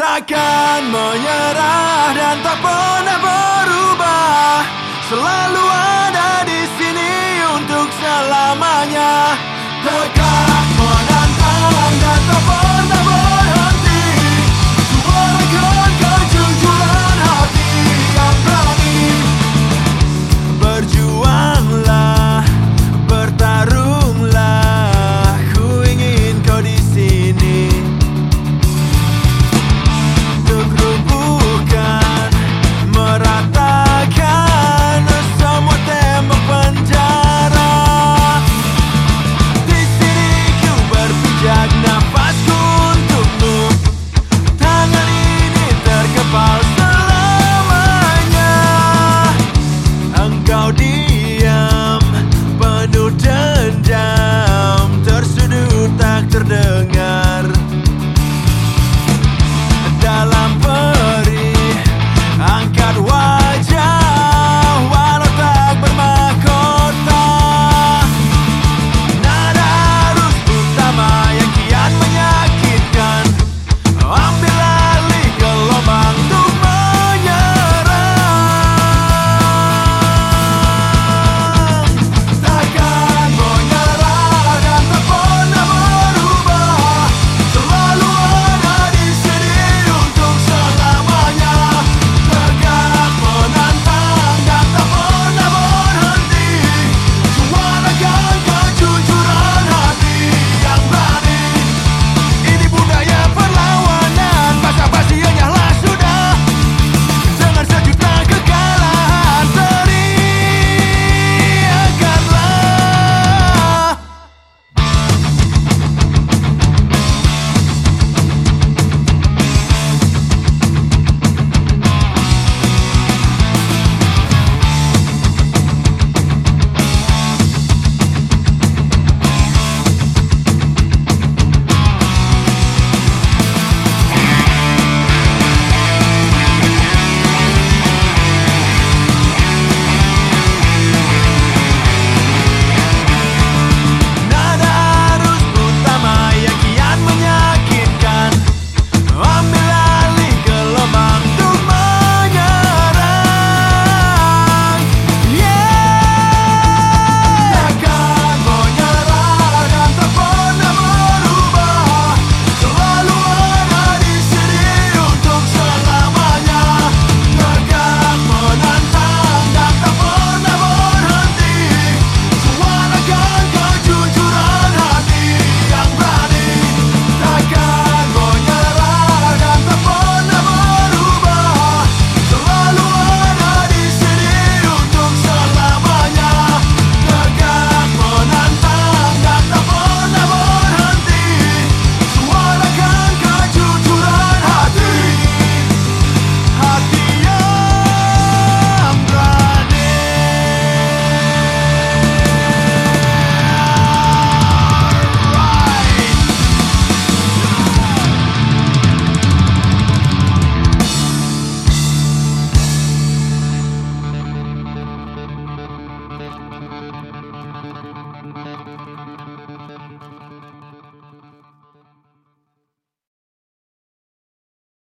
Takkan menyerah dan tak pernah berubah. Selalu tak terdengar.